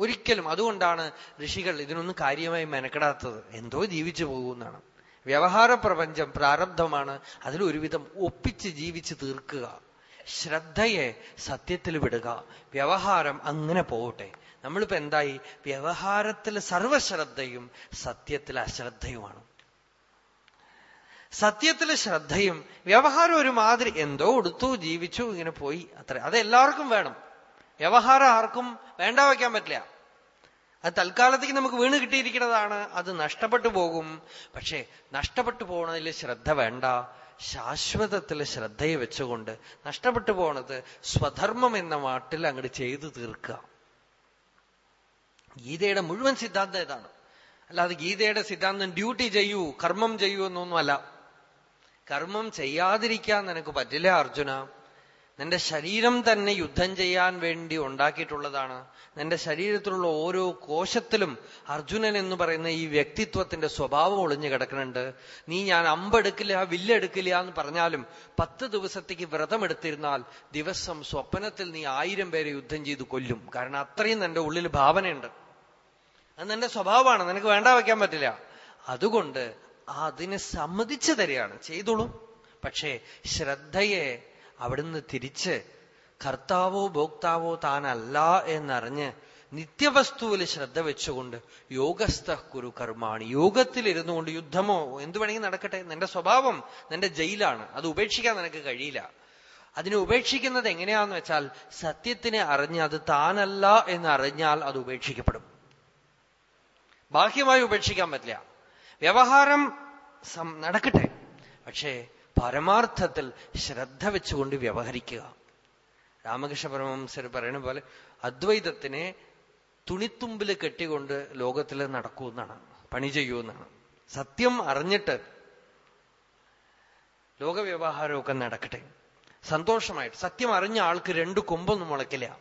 S1: ഒരിക്കലും അതുകൊണ്ടാണ് ഋഷികൾ ഇതിനൊന്നും കാര്യമായി മെനക്കെടാത്തത്. എന്തോ ജീവിച്ചു പോകുമെന്നാണ് വ്യവഹാര പ്രപഞ്ചം പ്രാരബ്ധമാണ്. അതിൽ ഒരുവിധം ഒപ്പിച്ച് ജീവിച്ച് തീർക്കുക. ശ്രദ്ധയെ സത്യത്തിൽ വിടുക. വ്യവഹാരം അങ്ങനെ പോകട്ടെ നമ്മളിപ്പോ എന്തായി? വ്യവഹാരത്തിൽ സർവശ്രദ്ധയും സത്യത്തിൽ അശ്രദ്ധയുമാണ്. സത്യത്തിൽ ശ്രദ്ധയും വ്യവഹാരം ഒരു മാതിരി എന്തോ എടുത്തു ജീവിച്ചു ഇങ്ങനെ പോയി. അത്ര. അത് എല്ലാവർക്കും വേണം. വ്യവഹാരം ആർക്കും വേണ്ട വയ്ക്കാൻ പറ്റില്ല. അത് തൽക്കാലത്തേക്ക് നമുക്ക് വീണ് കിട്ടിയിരിക്കുന്നതാണ്. അത് നഷ്ടപ്പെട്ടു പോകും. പക്ഷേ നഷ്ടപ്പെട്ടു പോണതിൽ ശ്രദ്ധ വേണ്ട. ശാശ്വതത്തിൽ ശ്രദ്ധയെ വെച്ചുകൊണ്ട് നഷ്ടപ്പെട്ടു പോണത് സ്വധർമ്മം എന്ന വാട്ടിൽ അങ്ങോട്ട് ചെയ്തു തീർക്കുക ഗീതയുടെ മുഴുവൻ സിദ്ധാന്തം ഇതാണ്. അല്ലാതെ ഗീതയുടെ സിദ്ധാന്തം ഡ്യൂട്ടി ചെയ്യൂ കർമ്മം ചെയ്യൂ എന്നൊന്നുമല്ല. കർമ്മം ചെയ്യാതിരിക്കാൻ നിനക്ക് പറ്റില്ല അർജുന? നിന്റെ ശരീരം തന്നെ യുദ്ധം ചെയ്യാൻ വേണ്ടി ഉണ്ടാക്കിയിട്ടുള്ളതാണ്. നിന്റെ ശരീരത്തിലുള്ള ഓരോ കോശത്തിലും അർജുനൻ എന്ന് പറയുന്ന ഈ വ്യക്തിത്വത്തിന്റെ സ്വഭാവം ഒളിഞ്ഞു കിടക്കുന്നുണ്ട്. നീ ഞാൻ അമ്പെടുക്കില്ല വില്ലെടുക്കില്ല എന്ന് പറഞ്ഞാലും പത്ത് ദിവസത്തേക്ക് വ്രതമെടുത്തിരുന്നാൽ ദിവസം സ്വപ്നത്തിൽ നീ ആയിരം പേരെ യുദ്ധം ചെയ്ത് കൊല്ലും. കാരണം അത്രയും നിന്റെ ഉള്ളിൽ ഭാവനയുണ്ട്. അത് നിന്റെ സ്വഭാവമാണ്. നിനക്ക് വേണ്ട വയ്ക്കാൻ പറ്റില്ല. അതുകൊണ്ട് അതിനെ സമ്മതിച്ചു തരികയാണ്. ചെയ്തോളൂ. പക്ഷേ ശ്രദ്ധയെ അവിടുന്ന് തിരിച്ച് കർത്താവോ ഭോക്താവോ താനല്ല എന്നറിഞ്ഞ് നിത്യവസ്തുവിൽ ശ്രദ്ധ വെച്ചുകൊണ്ട് യോഗസ്ഥ കുരു കർമാണി. യോഗത്തിലിരുന്നു കൊണ്ട് യുദ്ധമോ എന്തു വേണമെങ്കിൽ നടക്കട്ടെ. നിന്റെ സ്വഭാവം നിന്റെ ജയിലാണ്. അത് ഉപേക്ഷിക്കാൻ നിനക്ക് കഴിയില്ല. അതിനെ ഉപേക്ഷിക്കുന്നത് എങ്ങനെയാന്ന് വെച്ചാൽ സത്യത്തിനെ അറിഞ്ഞ് അത് താനല്ല എന്ന് അറിഞ്ഞാൽ അത് ഉപേക്ഷിക്കപ്പെടും. ബാഹ്യമായി ഉപേക്ഷിക്കാൻ പറ്റില്ല. വ്യവഹാരം നടക്കട്ടെ. പക്ഷേ പരമാർത്ഥത്തിൽ ശ്രദ്ധ വെച്ചുകൊണ്ട് വ്യവഹരിക്കുക. രാമകൃഷ്ണ പരമംസർ പറയുന്ന പോലെ അദ്വൈതത്തിനെ തുണിത്തുമ്പിൽ കെട്ടിക്കൊണ്ട് ലോകത്തിൽ നടക്കൂ എന്നാണ് പണി ചെയ്യൂ എന്നാണ്. സത്യം അറിഞ്ഞിട്ട് ലോകവ്യവഹാരമൊക്കെ നടക്കട്ടെ. സന്തോഷമായിട്ട് സത്യം അറിഞ്ഞ ആൾക്ക് രണ്ടു കൊമ്പൊന്നും മുളക്കില്ല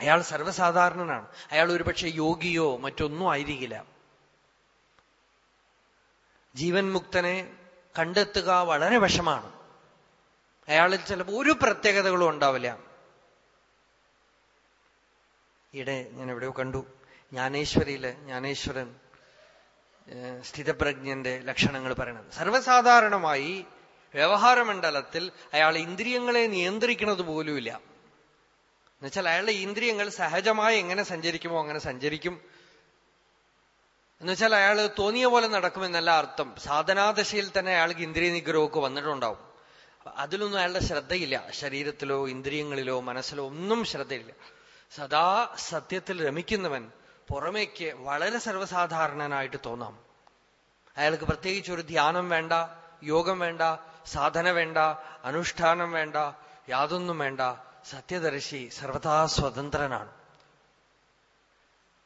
S1: അയാൾ സർവസാധാരണനാണ്. അയാൾ ഒരുപക്ഷെ യോഗിയോ മറ്റൊന്നും ആയിരിക്കില്ല. ജീവൻ മുക്തനെ കണ്ടെത്തുക വളരെ വിഷമാണ്. അയാളിൽ ചിലപ്പോൾ ഒരു പ്രത്യേകതകളും ഉണ്ടാവില്ല. ഈടെ ഞാൻ എവിടെയോ കണ്ടു. ജ്ഞാനേശ്വരിയിൽ ജ്ഞാനേശ്വരൻ സ്ഥിതപ്രജ്ഞന്റെ ലക്ഷണങ്ങൾ പറയണത്. സർവസാധാരണമായി വ്യവഹാരമണ്ഡലത്തിൽ അയാൾ ഇന്ദ്രിയങ്ങളെ നിയന്ത്രിക്കുന്നത് പോലുമില്ല. എന്നുവെച്ചാൽ അയാളുടെ ഇന്ദ്രിയങ്ങൾ സഹജമായി എങ്ങനെ സഞ്ചരിക്കുമോ അങ്ങനെ സഞ്ചരിക്കും. എന്നുവെച്ചാൽ അയാൾ തോന്നിയ പോലെ നടക്കുമെന്നല്ല അർത്ഥം. സാധനാദശയിൽ തന്നെ അയാൾക്ക് ഇന്ദ്രിയ നിഗ്രഹമൊക്കെ വന്നിട്ടുണ്ടാവും അതിലൊന്നും അയാളുടെ ശ്രദ്ധയില്ല. ശരീരത്തിലോ ഇന്ദ്രിയങ്ങളിലോ മനസ്സിലോ ഒന്നും ശ്രദ്ധയില്ല. സദാ സത്യത്തിൽ രമിക്കുന്നവൻ പുറമേക്ക് വളരെ സർവസാധാരണനായിട്ട് തോന്നാം. അയാൾക്ക് പ്രത്യേകിച്ച് ഒരു ധ്യാനം വേണ്ട യോഗം വേണ്ട സാധന വേണ്ട അനുഷ്ഠാനം വേണ്ട യാതൊന്നും വേണ്ട. സത്യദർശി സർവതാ സ്വതന്ത്രനാണ്.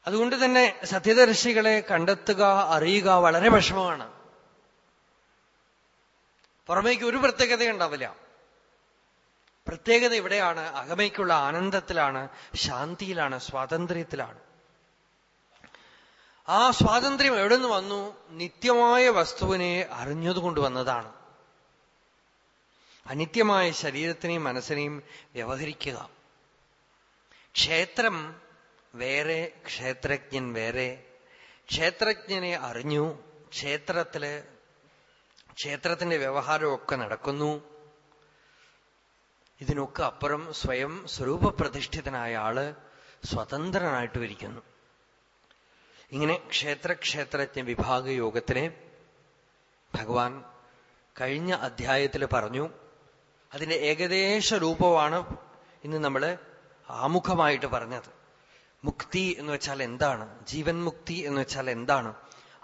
S1: അതുകൊണ്ട് തന്നെ സത്യദർശികളെ കണ്ടെത്തുക അറിയുക വളരെ വിഷമമാണ്. പുറമേക്ക് ഒരു പ്രത്യേകത ഉണ്ടാവില്ല. പ്രത്യേകത ഇവിടെയാണ്. അകമയ്ക്കുള്ള ആനന്ദത്തിലാണ് ശാന്തിയിലാണ് സ്വാതന്ത്ര്യത്തിലാണ്. ആ സ്വാതന്ത്ര്യം എവിടെ നിന്ന് വന്നു? നിത്യമായ വസ്തുവിനെ അറിഞ്ഞതുകൊണ്ട് വന്നതാണ്. അനിത്യമായ ശരീരത്തിനെയും മനസ്സിനെയും വ്യവഹരിക്കുക. ക്ഷേത്രം വേറെ ക്ഷേത്രജ്ഞൻ വേറെ. ക്ഷേത്രജ്ഞനെ അറിഞ്ഞു ക്ഷേത്രത്തിൽ ക്ഷേത്രത്തിന്റെ വ്യവഹാരമൊക്കെ നടക്കുന്നു. ഇതിനൊക്കെ അപ്പുറം സ്വയം സ്വരൂപപ്രതിഷ്ഠിതനായ ആൾ സ്വതന്ത്രനായിട്ട് ഇരിക്കുന്നു. ഇങ്ങനെ ക്ഷേത്രക്ഷേത്രജ്ഞ വിഭാഗ യോഗത്തിനെ ഭഗവാൻ കഴിഞ്ഞ അധ്യായത്തിൽ പറഞ്ഞു അതിന്റെ ഏകദേശ രൂപമാണ് ഇന്ന് നമ്മൾ ആമുഖമായിട്ട് പറഞ്ഞത്. മുക്തി എന്ന് വെച്ചാൽ എന്താണ്? ജീവൻ മുക്തി എന്ന് വെച്ചാൽ എന്താണ്?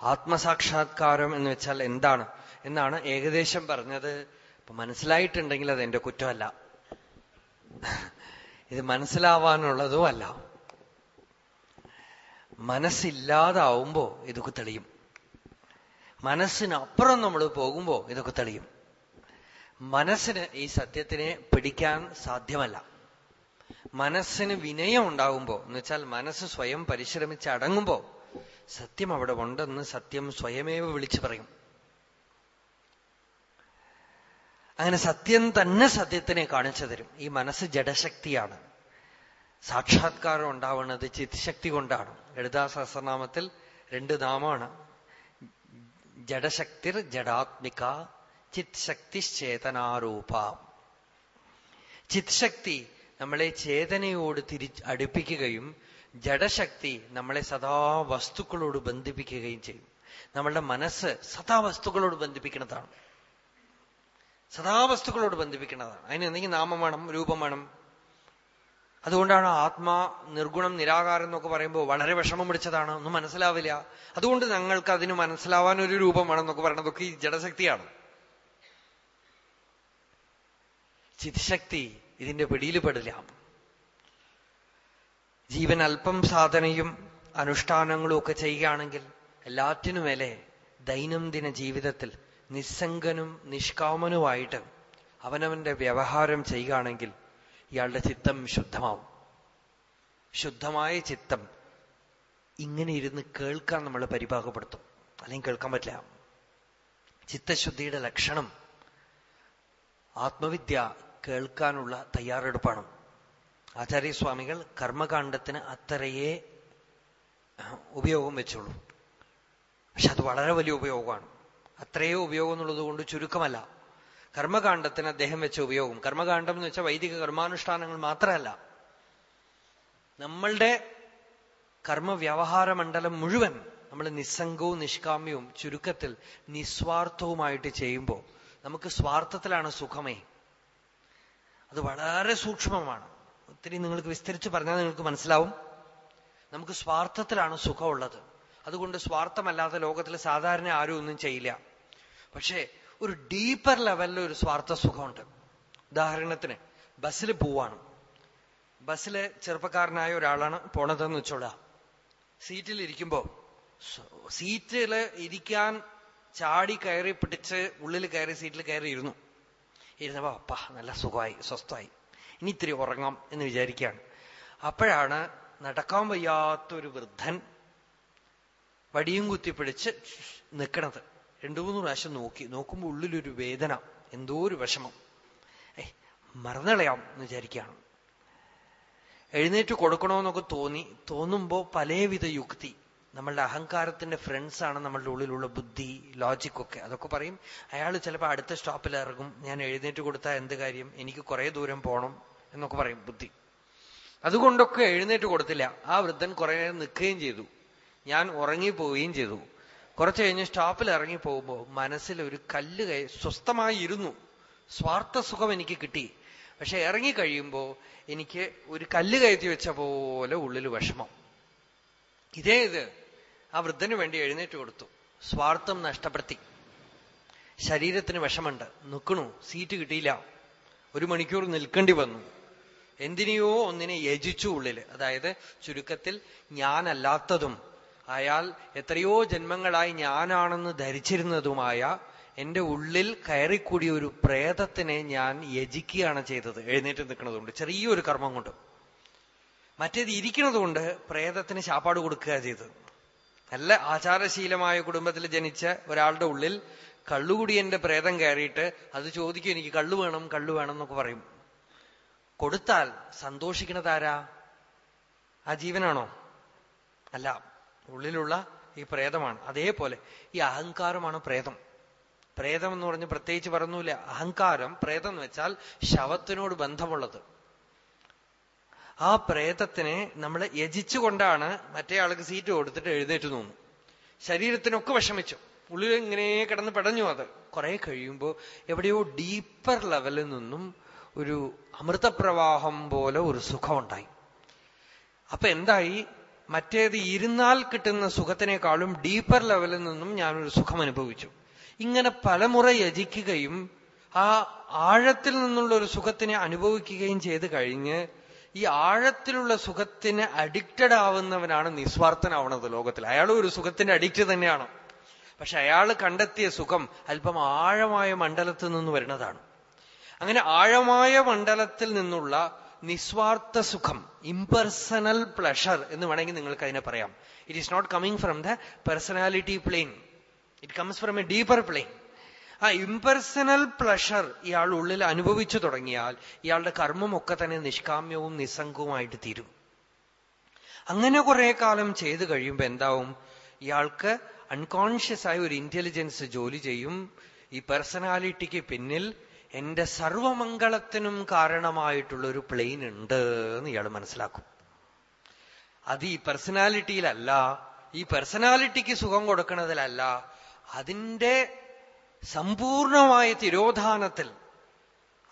S1: ആത്മസാക്ഷാത്കാരം എന്ന് വെച്ചാൽ എന്താണ്? എന്നാണ് ഏകദേശം പറഞ്ഞത്. ഇപ്പൊ മനസ്സിലായിട്ടുണ്ടെങ്കിൽ അത് എന്റെ കുറ്റമല്ല. ഇത് മനസ്സിലാവാനുള്ളതും അല്ല. മനസ്സില്ലാതാവുമ്പോ ഇതൊക്കെ തെളിയും. മനസ്സിനപ്പുറം നമ്മൾ പോകുമ്പോ ഇതൊക്കെ തെളിയും. മനസ്സിന് ഈ സത്യത്തിനെ പിടിക്കാൻ സാധ്യമല്ല. മനസ്സിന് വിനയം ഉണ്ടാകുമ്പോ എന്ന് വെച്ചാൽ മനസ്സ് സ്വയം പരിശ്രമിച്ച് അടങ്ങുമ്പോ സത്യം അവിടെ ഉണ്ടെന്ന് സത്യം സ്വയമേവ വിളിച്ചു പറയും. അങ്ങനെ സത്യം തന്നെ സത്യത്തിനെ കാണിച്ചു തരും. ഈ മനസ്സ് ജഡശക്തിയാണ്. സാക്ഷാത്കാരം ഉണ്ടാവുന്നത് ചിത്ശക്തി കൊണ്ടാണ്. ലളിതാ സഹസ്രനാമത്തിൽ രണ്ട് നാമാണ് ജഡശക്തിർ ജഡാത്മിക ചിത്ശക്തി ചേതനാരൂപ ചിത്ശക്തി നമ്മളെ ചേതനയോട് തിരി അടുപ്പിക്കുകയും ജഡശക്തി നമ്മളെ സദാ വസ്തുക്കളോട് ബന്ധിപ്പിക്കുകയും ചെയ്യും. നമ്മളുടെ മനസ്സ് സദാ വസ്തുക്കളോട് ബന്ധിപ്പിക്കുന്നതാണ്. സദാ വസ്തുക്കളോട് ബന്ധിപ്പിക്കുന്നതാണ്. അതിന് എന്തെങ്കിലും നാമം വേണം രൂപം വേണം. അതുകൊണ്ടാണ് ആത്മാ നിർഗുണം നിരാകാരം എന്നൊക്കെ പറയുമ്പോൾ വളരെ വിഷമം പിടിച്ചതാണ്. ഒന്നും മനസ്സിലാവില്ല. അതുകൊണ്ട് ഞങ്ങൾക്ക് അതിന് മനസ്സിലാവാൻ ഒരു രൂപം വേണം എന്നൊക്കെ പറയുന്നതൊക്കെ ഈ ജഡശക്തിയാണ്. ചിത്ശക്തി ഇതിന്റെ പിടിയിൽ പെടില്ല ജീവൻ അല്പം സാധനയും അനുഷ്ഠാനങ്ങളും ഒക്കെ ചെയ്യുകയാണെങ്കിൽ എല്ലാറ്റിനുമേലെ ദൈനംദിന ജീവിതത്തിൽ നിസ്സംഗനും നിഷ്കാമനുമായിട്ട് അവനവന്റെ വ്യവഹാരം ചെയ്യുകയാണെങ്കിൽ ഇയാളുടെ ചിത്തം ശുദ്ധമാവും. ശുദ്ധമായ ചിത്തം ഇങ്ങനെ ഇരുന്ന് കേൾക്കാൻ നമ്മൾ പരിഭാഗപ്പെടുത്തും. അല്ലെങ്കിൽ കേൾക്കാൻ പറ്റില്ല. ചിത്തശുദ്ധിയുടെ ലക്ഷണം ആത്മവിദ്യ കേൾക്കാനുള്ള തയ്യാറെടുപ്പാണ്. ആചാര്യസ്വാമികൾ കർമ്മകാണ്ഡത്തിന് അത്രയേ ഉപയോഗം വെച്ചുള്ളൂ. പക്ഷെ അത് വളരെ വലിയ ഉപയോഗമാണ്. അത്രയോ ഉപയോഗം എന്നുള്ളത് കൊണ്ട് ചുരുക്കമല്ല. കർമ്മകാണ്ഡത്തിന് അദ്ദേഹം വെച്ച ഉപയോഗം. കർമ്മകാണ്ഡം എന്ന് വെച്ചാൽ വൈദിക കർമാനുഷ്ഠാനങ്ങൾ മാത്രമല്ല. നമ്മളുടെ കർമ്മവ്യവഹാര മണ്ഡലം മുഴുവൻ നമ്മൾ നിസ്സംഗവും നിഷ്കാമ്യവും ചുരുക്കത്തിൽ നിസ്വാർത്ഥവുമായിട്ട് ചെയ്യുമ്പോൾ നമുക്ക് സ്വാർത്ഥത്തിലാണ് സുഖമേ. അത് വളരെ സൂക്ഷ്മമാണ്. ഒത്തിരി നിങ്ങൾക്ക് വിസ്തരിച്ച് പറഞ്ഞാൽ നിങ്ങൾക്ക് മനസ്സിലാവും. നമുക്ക് സ്വാർത്ഥത്തിലാണ് സുഖമുള്ളത്. അതുകൊണ്ട് സ്വാർത്ഥമല്ലാത്ത ലോകത്തിൽ സാധാരണ ആരും ഒന്നും ചെയ്യില്ല. പക്ഷേ ഒരു ഡീപ്പർ ലെവലിൽ ഒരു സ്വാർത്ഥ സുഖമുണ്ട്. ഉദാഹരണത്തിന് ബസ്സിൽ പോവാണ്. ബസ്സിൽ ചെറുപ്പക്കാരനായ ഒരാളാണ് പോണതെന്ന് വെച്ചോളാം. സീറ്റിൽ ഇരിക്കുമ്പോൾ സീറ്റിൽ ഇരിക്കാൻ ചാടി കയറി പിടിച്ച് ഉള്ളിൽ കയറി സീറ്റിൽ കയറി ഇരുന്നു ഇരുന്നപ്പോ അപ്പ നല്ല സുഖമായി സ്വസ്ഥമായി. ഇനി ഇത്തിരി ഉറങ്ങാം എന്ന് വിചാരിക്കുകയാണ്. അപ്പോഴാണ് നടക്കാൻ വയ്യാത്തൊരു വൃദ്ധൻ വടിയും കുത്തിപ്പിടിച്ച് നിൽക്കണത് രണ്ടു മൂന്ന് പ്രാവശ്യം നോക്കി. നോക്കുമ്പോൾ ഉള്ളിലൊരു വേദന എന്തോ ഒരു വിഷമം. ഏ മറന്നളയാം എന്ന് വിചാരിക്കുകയാണ്. എഴുന്നേറ്റ് കൊടുക്കണമെന്നൊക്കെ തോന്നി. തോന്നുമ്പോൾ പലവിധ യുക്തി. നമ്മളുടെ അഹങ്കാരത്തിന്റെ ഫ്രണ്ട്സാണ് നമ്മളുടെ ഉള്ളിലുള്ള ബുദ്ധി ലോജിക്കൊക്കെ അതൊക്കെ പറയും. അയാൾ ചിലപ്പോൾ അടുത്ത സ്റ്റോപ്പിൽ ഇറങ്ങും. ഞാൻ എഴുന്നേറ്റ് കൊടുത്താൽ എന്ത് കാര്യം? എനിക്ക് കുറേ ദൂരം പോകണം എന്നൊക്കെ പറയും ബുദ്ധി. അതുകൊണ്ടൊക്കെ എഴുന്നേറ്റ് കൊടുത്തില്ല. ആ വൃദ്ധൻ കുറെ നേരം നിൽക്കുകയും ചെയ്തു. ഞാൻ ഉറങ്ങിപ്പോവുകയും ചെയ്തു. കുറച്ച് കഴിഞ്ഞ് സ്റ്റോപ്പിൽ ഇറങ്ങി പോകുമ്പോൾ മനസ്സിൽ ഒരു കല്ല് കൈ സ്വസ്ഥമായി ഇരുന്നു. സ്വാർത്ഥ സുഖം എനിക്ക് കിട്ടി. പക്ഷെ ഇറങ്ങി കഴിയുമ്പോൾ എനിക്ക് ഒരു കല്ല് കയറ്റി വെച്ച പോലെ ഉള്ളിൽ വിഷമം. ഇതേ ഇത്. ആ വൃദ്ധന് വേണ്ടി എഴുന്നേറ്റ് കൊടുത്തു. സ്വാർത്ഥം നഷ്ടപ്പെടുത്തി. ശരീരത്തിന് വിഷമുണ്ട് നിൽക്കണു സീറ്റ് കിട്ടിയില്ല. ഒരു മണിക്കൂർ നിൽക്കേണ്ടി വന്നു. എന്തിനെയോ ഒന്നിനെ യജിച്ചു ഉള്ളിൽ അതായത് ചുരുക്കത്തിൽ ഞാനല്ലാത്തതും അയാൾ എത്രയോ ജന്മങ്ങളായി ഞാനാണെന്ന് ധരിച്ചിരുന്നതുമായ എന്റെ ഉള്ളിൽ കയറിക്കൂടിയ ഒരു പ്രേതത്തിനെ ഞാൻ യജിക്കുകയാണ് ചെയ്തത്. എഴുന്നേറ്റ് നിൽക്കുന്നതുകൊണ്ട്. ചെറിയൊരു കർമ്മം കൊണ്ട്. മറ്റേത് ഇരിക്കുന്നതുകൊണ്ട് പ്രേതത്തിന് ശാപ്പാട് കൊടുക്കുക ചെയ്തത്. നല്ല ആചാരശീലമായ കുടുംബത്തിൽ ജനിച്ച ഒരാളുടെ ഉള്ളിൽ കള്ളുകുടിയന്റെ പ്രേതം കയറിയിട്ട് അത് ചോദിക്കും എനിക്ക് കള്ളു വേണം കള്ളു വേണം എന്നൊക്കെ പറയും. കൊടുത്താൽ സന്തോഷിക്കണതാരാ ആ ജീവനാണോ? അല്ല ഉള്ളിലുള്ള ഈ പ്രേതമാണ്. അതേപോലെ ഈ അഹങ്കാരമാണ് പ്രേതം. പ്രേതം എന്ന് പറഞ്ഞ് പ്രത്യേകിച്ച് പറഞ്ഞൂല അഹങ്കാരം പ്രേതം എന്ന് വെച്ചാൽ ശവത്തിനോട് ബന്ധമുള്ളത്. ആ പ്രേതത്തിനെ നമ്മൾ യജിച്ചുകൊണ്ടാണ് മറ്റേ ആൾക്ക് സീറ്റ് കൊടുത്തിട്ട് എഴുന്നേറ്റ് നിന്നു. ശരീരത്തിനൊക്കെ വിഷമിച്ചു. ഉള്ളിൽ ഇങ്ങനെ കിടന്ന് പെടഞ്ഞു അത്. കുറെ കഴിയുമ്പോൾ എവിടെയോ ഡീപ്പർ ലെവലിൽ നിന്നും ഒരു അമൃതപ്രവാഹം പോലെ ഒരു സുഖമുണ്ടായി. അപ്പൊ എന്തായി? മറ്റേത് ഇരുന്നാൽ കിട്ടുന്ന സുഖത്തിനേക്കാളും ഡീപ്പർ ലെവലിൽ നിന്നും ഞാനൊരു സുഖം അനുഭവിച്ചു ഇങ്ങനെ പലമുറ യജിക്കുകയും ആ ആഴത്തിൽ നിന്നുള്ള ഒരു സുഖത്തിനെ അനുഭവിക്കുകയും ചെയ്ത് കഴിഞ്ഞ് ഈ ആഴത്തിലുള്ള സുഖത്തിന് അഡിക്റ്റഡ് ആവുന്നവനാണ് നിസ്വാർത്ഥനാവണത് ലോകത്തിൽ. അയാൾ ഒരു സുഖത്തിന്റെ അഡിക്റ്റ് തന്നെയാണ്. പക്ഷെ അയാൾ കണ്ടെത്തിയ സുഖം അല്പം ആഴമായ മണ്ഡലത്തിൽ നിന്ന് വരുന്നതാണ്. അങ്ങനെ ആഴമായ മണ്ഡലത്തിൽ നിന്നുള്ള നിസ്വാർത്ഥ സുഖം ഇംപേഴ്സണൽ പ്ലഷർ എന്ന് വേണമെങ്കിൽ നിങ്ങൾക്ക് അതിനെ പറയാം. It is not coming from the personality plane it comes from a deeper plane ആ ഇംപേഴ്സണൽ പ്ലഷർ ഇയാൾ ഉള്ളിൽ അനുഭവിച്ചു തുടങ്ങിയാൽ ഇയാളുടെ കർമ്മമൊക്കെ തന്നെ നിഷ്കാമ്യവും നിസ്സംഗവുമായിട്ട് തീരും. അങ്ങനെ കുറെ കാലം ചെയ്തു കഴിയുമ്പോൾ എന്താവും? ഇയാൾക്ക് അൺകോൺഷ്യസ് ആയ ഒരു ഇന്റലിജൻസ് ജോലി ചെയ്യും. ഈ പേഴ്സണാലിറ്റിക്ക് പിന്നിൽ എന്റെ സർവമംഗളത്തിനും കാരണമായിട്ടുള്ള ഒരു പ്ലെയിൻ ഉണ്ട് എന്ന് ഇയാൾ മനസ്സിലാക്കും. അത് ഈ പേഴ്സണാലിറ്റിയിലല്ല ഈ പേഴ്സണാലിറ്റിക്ക് സുഖം കൊടുക്കുന്നതിലല്ല അതിന്റെ സമ്പൂർണമായ തിരോധാനത്തിൽ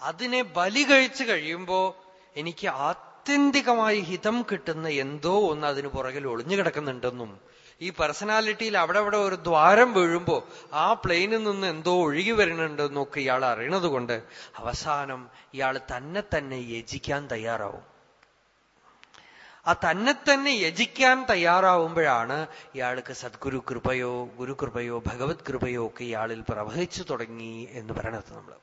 S1: അതിനെ ബലി കഴിച്ചു കഴിയുമ്പോ എനിക്ക് ആത്യന്തികമായി ഹിതം കിട്ടുന്ന എന്തോ ഒന്ന് അതിന് പുറകിൽ ഒളിഞ്ഞു കിടക്കുന്നുണ്ടെന്നും ഈ പേഴ്സണാലിറ്റിയിൽ അവിടെ അവിടെ ഒരു ദ്വാരം വീഴുമ്പോ ആ പ്ലെയിനിൽ നിന്ന് എന്തോ ഒഴുകി വരുന്നുണ്ടെന്നൊക്കെ ഇയാൾ അറിയണത് കൊണ്ട് അവസാനം ഇയാൾ തന്നെ തന്നെ യജിക്കാൻ തയ്യാറാവും. ആ തന്നെ തന്നെ യജിക്കാൻ തയ്യാറാവുമ്പോഴാണ് ഇയാൾക്ക് സദ്ഗുരു കൃപയോ ഗുരുകൃപയോ ഭഗവത് കൃപയോ ഒക്കെ ഇയാളിൽ പ്രവഹിച്ചു തുടങ്ങി എന്ന് പറയണത് നമ്മൾ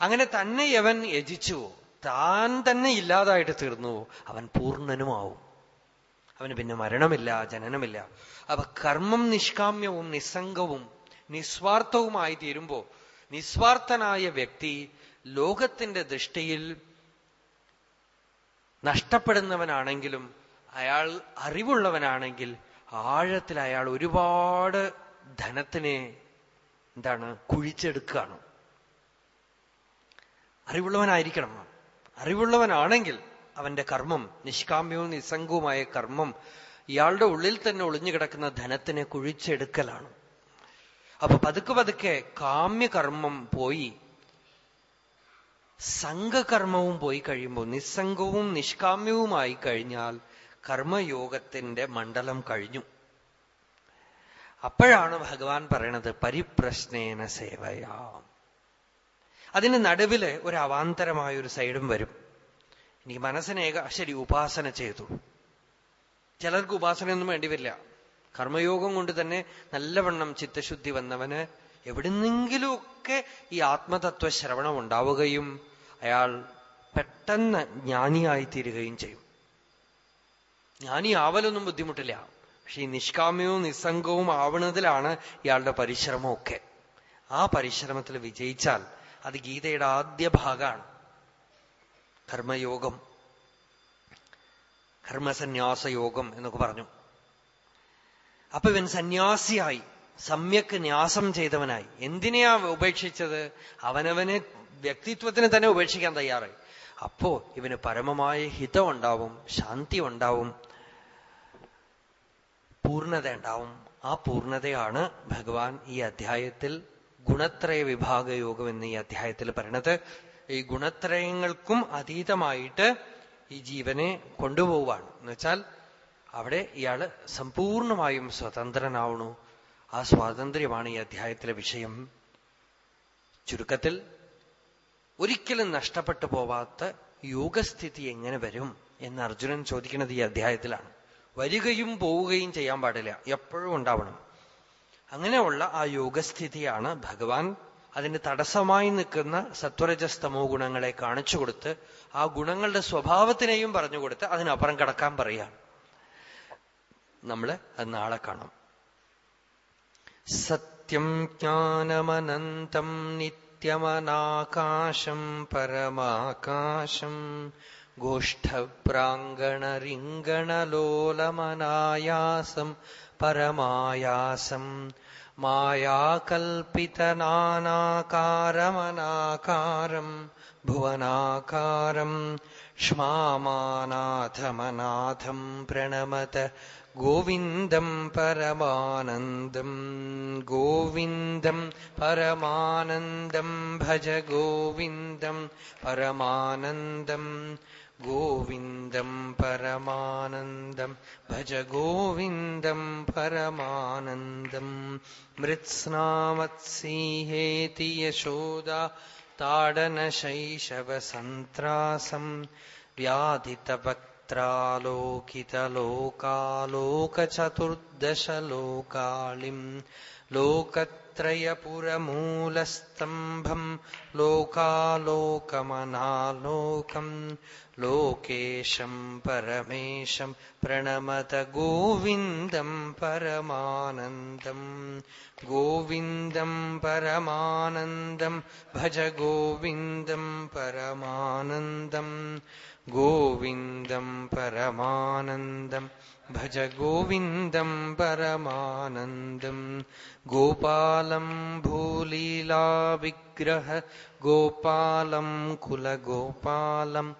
S1: അങ്ങനെ തന്നെ യവൻ യജിച്ചുവോ താൻ തന്നെ ഇല്ലാതായിട്ട് തീർന്നുവോ അവൻ പൂർണനുമാവും. അവന് പിന്നെ മരണമില്ല ജനനമില്ല. അപ്പൊ കർമ്മം നിഷ്കാമ്യവും നിസ്സംഗവും നിസ്വാർത്ഥവുമായി തീരുമ്പോ നിസ്വാർത്ഥനായ വ്യക്തി ലോകത്തിന്റെ ദൃഷ്ടിയിൽ നഷ്ടപ്പെടുന്നവനാണെങ്കിലും അയാൾ അറിവുള്ളവനാണെങ്കിൽ ആഴത്തിൽ അയാൾ ഒരുപാട് ധനത്തിനെ എന്താണ് കുഴിച്ചെടുക്കുകയാണ്. അറിവുള്ളവനായിരിക്കണം അറിവുള്ളവനാണെങ്കിൽ അവന്റെ കർമ്മം നിഷ്കാമ്യവും നിസ്സംഗവുമായ കർമ്മം ഇയാളുടെ ഉള്ളിൽ തന്നെ ഒളിഞ്ഞു കിടക്കുന്ന ധനത്തിനെ കുഴിച്ചെടുക്കലാണ്. അപ്പൊ പതുക്കെ പതുക്കെ കാമ്യകർമ്മം പോയി സംഘകർമ്മവും പോയി കഴിയുമ്പോൾ നിസ്സംഗവും നിഷ്കാമ്യവുമായി കഴിഞ്ഞാൽ കർമ്മയോഗത്തിന്റെ മണ്ഡലം കഴിഞ്ഞു. അപ്പോഴാണ് ഭഗവാൻ പറയണത് പരിപ്രശ്നേന സേവയാ. അതിന് നടുവിൽ ഒരു അവാന്തരമായ ഒരു സൈഡും വരും. ഇനി മനസ്സിനേക ശരി ഉപാസന ചെയ്തു. ചിലർക്ക് ഉപാസനയൊന്നും വേണ്ടി വരില്ല കർമ്മയോഗം കൊണ്ട് തന്നെ നല്ലവണ്ണം ചിത്തശുദ്ധി വന്നവന് എവിടുന്നെങ്കിലുമൊക്കെ ഈ ആത്മതത്വ ശ്രവണം ഉണ്ടാവുകയും അയാൾ പെട്ടെന്ന് ജ്ഞാനിയായിത്തീരുകയും ചെയ്യും. ജ്ഞാനി ആവലൊന്നും ബുദ്ധിമുട്ടില്ല. പക്ഷെ ഈ നിഷ്കാമ്യവും നിസ്സംഗവും ആവണതിലാണ് ഇയാളുടെ പരിശ്രമമൊക്കെ. ആ പരിശ്രമത്തിൽ വിജയിച്ചാൽ അത് ഗീതയുടെ ആദ്യ ഭാഗമാണ്. കർമ്മയോഗം കർമ്മസന്യാസയോഗം എന്നൊക്കെ പറഞ്ഞു. അപ്പൊ ഇവൻ സന്യാസിയായി സമ്യക്ക് ന്യാസം ചെയ്തവനായി. എന്തിനെയാ ഉപേക്ഷിച്ചത്? അവനവനെ വ്യക്തിത്വത്തിന് തന്നെ ഉപേക്ഷിക്കാൻ തയ്യാറായി. അപ്പോ ഇവന് പരമമായ ഹിതം ഉണ്ടാവും ശാന്തി ഉണ്ടാവും പൂർണത ഉണ്ടാവും. ആ പൂർണതയാണ് ഭഗവാൻ ഈ അധ്യായത്തിൽ ഗുണത്രയ വിഭാഗ യോഗം എന്ന ഈ അധ്യായത്തിൽ പറയണത്. ഈ ഗുണത്രയങ്ങൾക്കും അതീതമായിട്ട് ഈ ജീവനെ കൊണ്ടുപോവാണ്. എന്നുവെച്ചാൽ അവിടെ ഇയാൾ സമ്പൂർണമായും സ്വതന്ത്രനാവണു ആ സ്വാതന്ത്ര്യമാണ് ഈ അധ്യായത്തിലെ വിഷയം. ചുരുക്കത്തിൽ ഒരിക്കലും നഷ്ടപ്പെട്ടു പോവാത്ത യോഗസ്ഥിതി എങ്ങനെ വരും എന്ന് അർജുനൻ ചോദിക്കുന്നത് ഈ അധ്യായത്തിലാണ്. വരികയും പോവുകയും ചെയ്യാൻ പാടില്ല. എപ്പോഴും ഉണ്ടാവണം. അങ്ങനെയുള്ള ആ യോഗസ്ഥിതിയാണ് ഭഗവാൻ അതിന് തടസ്സമായി നിൽക്കുന്ന സത്വരജസ്തമോ ഗുണങ്ങളെ കാണിച്ചു കൊടുത്ത് ആ ഗുണങ്ങളുടെ സ്വഭാവത്തിനെയും പറഞ്ഞുകൊടുത്ത് അതിനപ്പുറം കടക്കാൻ പറയാം നമ്മൾ അത് നാളെ കാണാം. സത്യം ജ്ഞാനമനന്തം नित्यमनाकाशम् परमाकाशम् गोष्ठप्राङ्गणरिङ्गणलोलमनायासम् परमायासम् मायाकल्पितनानाकारमनाकारम् भुवनाकारम् क्ष्मामानाथमनाथम् प्रणमत गोविन्दम् परमानन्दम् गोविन्दम् परमानन्दम् भज गोविन्दम् परमानन्दम् गोविन्दम् परमानन्दम् भज गोविन्दम् परमानन्दम् मृत्स्नामत्सिंहेति यशोदा ताडनशैशवसन्त्रासम् व्याधितवक्त्रालोकितलोकालोकचतुर्दशलोकालिम् लोकत्रयपुरमूलस्तम्भम् लोकालोकमनालोकम् लोकेशम् परमेशम् प्रणमत गोविन्दम् परमानन्दम् गोविन्दम् परमानन्दम् भज गोविन्दम् परमानन्दम् गोविन्दम् परमानन्दम् भज गोविन्दम् परमानन्दम् गोपालम् भूलीलाविग्रह गोपालम् कुलगोपालम्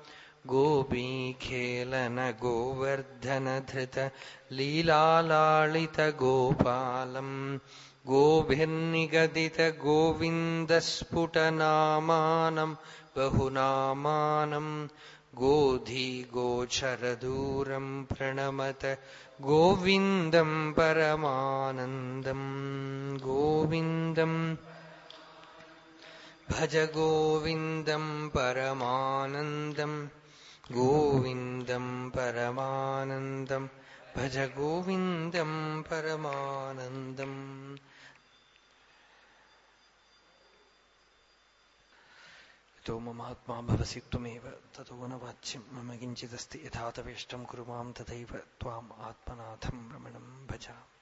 S1: गोपीखेलन गोवर्धनधृत लीलालालितगोपालम् गोभिर्निगदितगोविन्दस्फुटनामानम् बहुनामानम् गोधीगोचरदूरम् प्रणमत गोविन्दम् परमानन्दम् गोविन्दम् भज गोविन्दम् परमानन्दम् गोविन्दम् परमानन्दम् भज गोविन्दम् परमानन्दम् ോ यतो ममात्मा भवसि त्वमेव ततो न वाच्यम् मम किञ्चिदस्ति यथा कुरु मां तथैव त्वाम् आत्मनाथं भ्रमणम् भजामि।